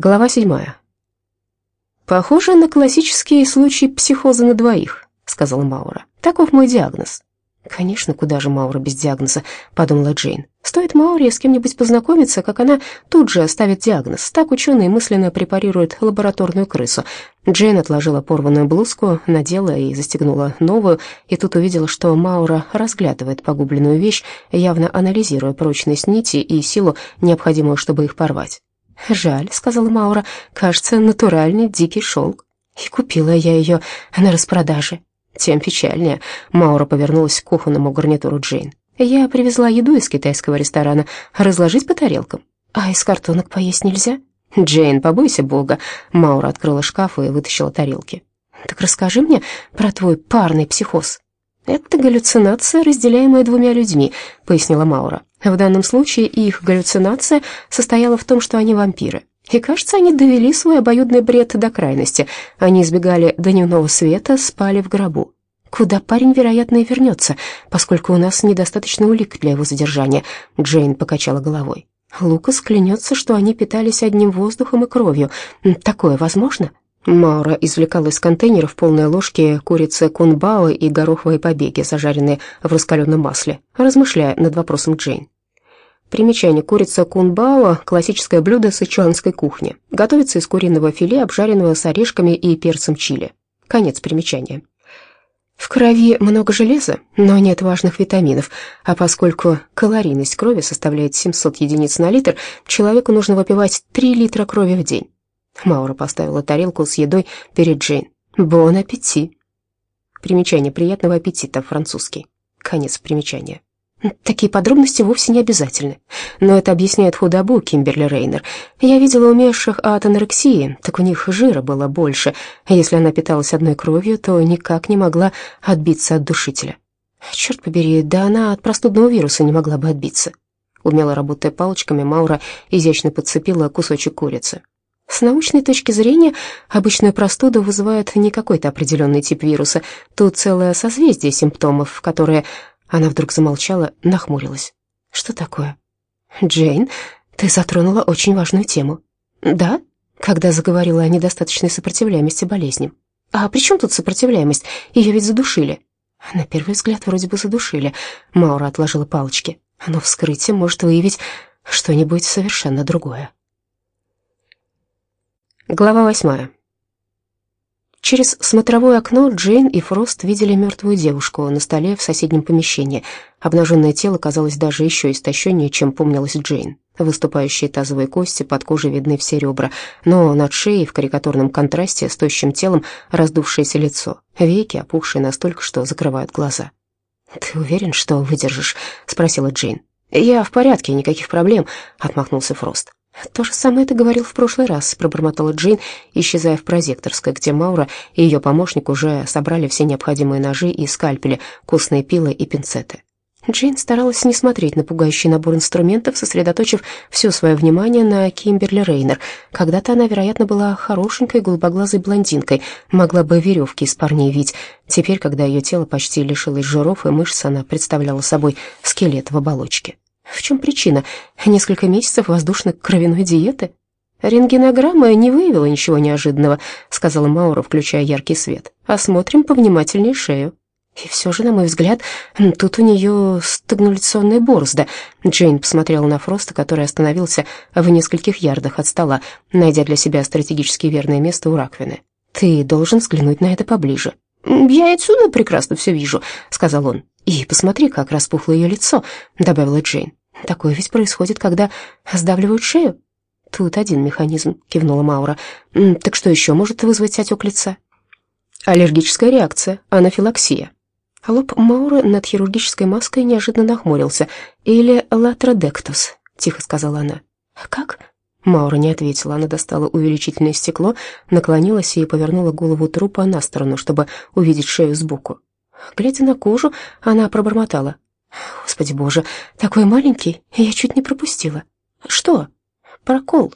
Глава седьмая. «Похоже на классический случай психоза на двоих», — сказала Маура. «Таков мой диагноз». «Конечно, куда же Маура без диагноза?» — подумала Джейн. «Стоит Мауре с кем-нибудь познакомиться, как она тут же ставит диагноз. Так ученые мысленно препарируют лабораторную крысу». Джейн отложила порванную блузку, надела и застегнула новую, и тут увидела, что Маура разглядывает погубленную вещь, явно анализируя прочность нити и силу, необходимую, чтобы их порвать. «Жаль», — сказала Маура, — «кажется, натуральный дикий шелк. И купила я ее на распродаже». Тем печальнее. Маура повернулась к кухонному гарнитуру Джейн. «Я привезла еду из китайского ресторана. Разложить по тарелкам. А из картонок поесть нельзя?» «Джейн, побойся бога». Маура открыла шкаф и вытащила тарелки. «Так расскажи мне про твой парный психоз». «Это галлюцинация, разделяемая двумя людьми», — пояснила Маура. В данном случае их галлюцинация состояла в том, что они вампиры. И, кажется, они довели свой обоюдный бред до крайности. Они избегали дневного света, спали в гробу. Куда парень, вероятно, и вернется, поскольку у нас недостаточно улик для его задержания. Джейн покачала головой. Лукас клянется, что они питались одним воздухом и кровью. Такое возможно? Маура извлекала из контейнеров полные ложки курицы кунбао и гороховые побеги, зажаренные в раскаленном масле, размышляя над вопросом Джейн. Примечание. Курица кунбао – классическое блюдо сычуанской кухни. Готовится из куриного филе, обжаренного с орешками и перцем чили. Конец примечания. В крови много железа, но нет важных витаминов, а поскольку калорийность крови составляет 700 единиц на литр, человеку нужно выпивать 3 литра крови в день. Маура поставила тарелку с едой перед Джейн. «Бон аппетит!» Примечание приятного аппетита, французский. Конец примечания. Такие подробности вовсе не обязательны, но это объясняет худобу Кимберли Рейнер. Я видела умерших от анорексии, так у них жира было больше. Если она питалась одной кровью, то никак не могла отбиться от душителя. Черт побери, да она от простудного вируса не могла бы отбиться. Умело работая палочками, Маура изящно подцепила кусочек курицы. С научной точки зрения, обычную простуду вызывает не какой-то определенный тип вируса. Тут целое созвездие симптомов, которые... Она вдруг замолчала, нахмурилась. «Что такое?» «Джейн, ты затронула очень важную тему». «Да?» Когда заговорила о недостаточной сопротивляемости болезням. «А при чем тут сопротивляемость? Ее ведь задушили». На первый взгляд вроде бы задушили. Маура отложила палочки. Но вскрытие может выявить что-нибудь совершенно другое. Глава восьмая. Через смотровое окно Джейн и Фрост видели мертвую девушку на столе в соседнем помещении. Обнаженное тело казалось даже еще истощеннее, чем помнилась Джейн. Выступающие тазовые кости, под кожей видны все ребра, но над шеей в карикатурном контрасте с тощим телом раздувшееся лицо, веки опухшие настолько, что закрывают глаза. «Ты уверен, что выдержишь?» — спросила Джейн. «Я в порядке, никаких проблем», — отмахнулся Фрост. «То же самое ты говорил в прошлый раз», — пробормотала Джейн, исчезая в прозекторской, где Маура и ее помощник уже собрали все необходимые ножи и скальпели, костные пилы и пинцеты. Джейн старалась не смотреть на пугающий набор инструментов, сосредоточив все свое внимание на Кимберли Рейнер. Когда-то она, вероятно, была хорошенькой голубоглазой блондинкой, могла бы веревки из парней вить. Теперь, когда ее тело почти лишилось жиров и мышц, она представляла собой скелет в оболочке. В чем причина? Несколько месяцев воздушно-кровяной диеты? «Рентгенограмма не выявила ничего неожиданного», — сказала Маура, включая яркий свет. «Осмотрим повнимательнее шею». И все же, на мой взгляд, тут у нее стагнуляционная борозда. Джейн посмотрела на Фроста, который остановился в нескольких ярдах от стола, найдя для себя стратегически верное место у раковины. «Ты должен взглянуть на это поближе». «Я отсюда прекрасно все вижу», — сказал он. «И посмотри, как распухло ее лицо», — добавила Джейн. Такое ведь происходит, когда сдавливают шею. Тут один механизм, кивнула Маура. Так что еще может вызвать отек лица? Аллергическая реакция, анафилаксия. А лоб Мауры над хирургической маской неожиданно нахмурился. Или латродектус, тихо сказала она. Как? Маура не ответила. Она достала увеличительное стекло, наклонилась и повернула голову трупа на сторону, чтобы увидеть шею сбоку. Глядя на кожу, она пробормотала. Господи боже, такой маленький, я чуть не пропустила. Что? Прокол.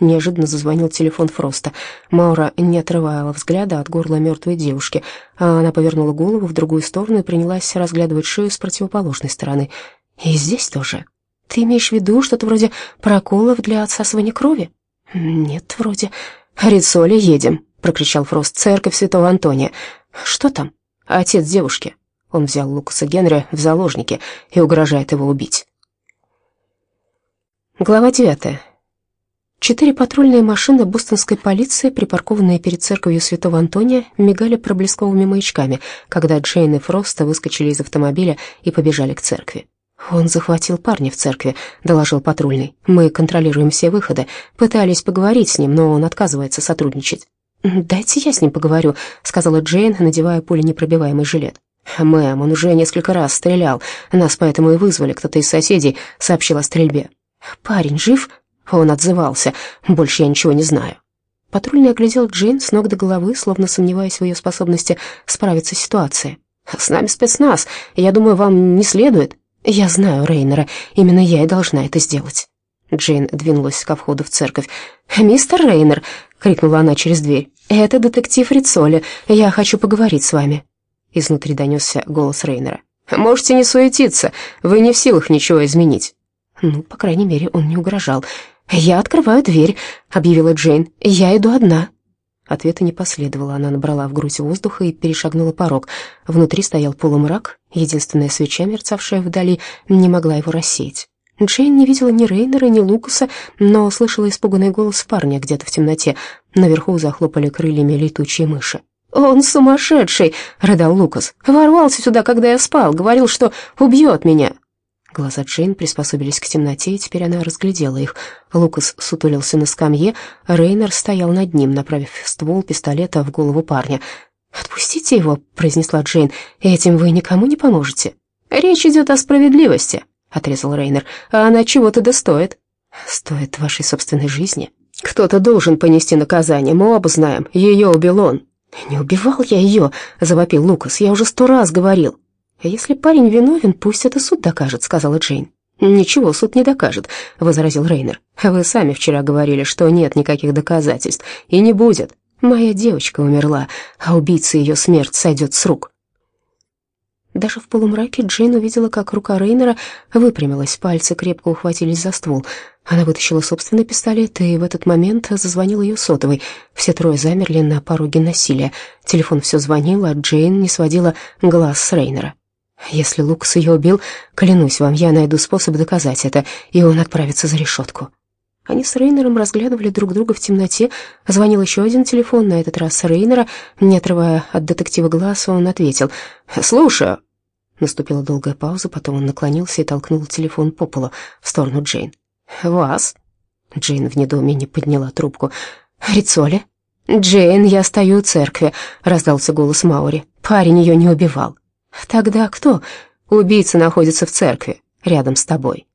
Неожиданно зазвонил телефон Фроста. Маура не отрывала взгляда от горла мертвой девушки, а она повернула голову в другую сторону и принялась разглядывать шею с противоположной стороны. «И здесь тоже? Ты имеешь в виду что-то вроде проколов для отсасывания крови?» «Нет, вроде». «Рицоли, едем», — прокричал Фрост. «Церковь святого Антония». «Что там?» «Отец девушки». Он взял Лукаса Генри в заложники и угрожает его убить. Глава девятая. Четыре патрульные машины бостонской полиции, припаркованные перед церковью Святого Антония, мигали проблесковыми маячками, когда Джейн и Фроста выскочили из автомобиля и побежали к церкви. «Он захватил парня в церкви», — доложил патрульный. «Мы контролируем все выходы. Пытались поговорить с ним, но он отказывается сотрудничать». «Дайте я с ним поговорю», — сказала Джейн, надевая пуленепробиваемый жилет. «Мэм, он уже несколько раз стрелял. Нас поэтому и вызвали. Кто-то из соседей сообщил о стрельбе». «Парень жив?» Он отзывался. «Больше я ничего не знаю». Патрульный оглядел Джейн с ног до головы, словно сомневаясь в ее способности справиться с ситуацией. «С нами спецназ. Я думаю, вам не следует». «Я знаю Рейнера. Именно я и должна это сделать». Джейн двинулась ко входу в церковь. «Мистер Рейнер!» — крикнула она через дверь. «Это детектив Рицоли. Я хочу поговорить с вами». Изнутри донесся голос Рейнера. «Можете не суетиться. Вы не в силах ничего изменить». Ну, по крайней мере, он не угрожал. «Я открываю дверь», — объявила Джейн. «Я иду одна». Ответа не последовало. Она набрала в грудь воздуха и перешагнула порог. Внутри стоял полумрак. Единственная свеча, мерцавшая вдали, не могла его рассеять. Джейн не видела ни Рейнера, ни Лукаса, но слышала испуганный голос парня где-то в темноте. Наверху захлопали крыльями летучие мыши. «Он сумасшедший!» — рыдал Лукас. «Ворвался сюда, когда я спал, говорил, что убьет меня. Глаза Джейн приспособились к темноте, и теперь она разглядела их. Лукас сутулился на скамье, Рейнер стоял над ним, направив ствол пистолета в голову парня. «Отпустите его», — произнесла Джейн, — «этим вы никому не поможете». «Речь идет о справедливости», — отрезал Рейнер, — «а она чего-то достоит». «Стоит вашей собственной жизни». «Кто-то должен понести наказание, мы оба знаем, ее убил он». «Не убивал я ее», — завопил Лукас, — «я уже сто раз говорил». «Если парень виновен, пусть это суд докажет», — сказала Джейн. «Ничего суд не докажет», — возразил Рейнер. «Вы сами вчера говорили, что нет никаких доказательств, и не будет. Моя девочка умерла, а убийца ее смерть сойдет с рук». Даже в полумраке Джейн увидела, как рука Рейнера выпрямилась, пальцы крепко ухватились за ствол. Она вытащила собственный пистолет, и в этот момент зазвонил ее сотовый. Все трое замерли на пороге насилия. Телефон все звонил, а Джейн не сводила глаз с Рейнера. Если Лукас ее убил, клянусь вам, я найду способ доказать это, и он отправится за решетку. Они с Рейнером разглядывали друг друга в темноте. Звонил еще один телефон, на этот раз Рейнера. Не отрывая от детектива глаз, он ответил «Слушаю». Наступила долгая пауза, потом он наклонился и толкнул телефон по полу в сторону Джейн. «Вас?» Джейн в недоумении подняла трубку. «Рицоли?» «Джейн, я стою у церкви», — раздался голос Маури. «Парень ее не убивал». «Тогда кто?» «Убийца находится в церкви, рядом с тобой».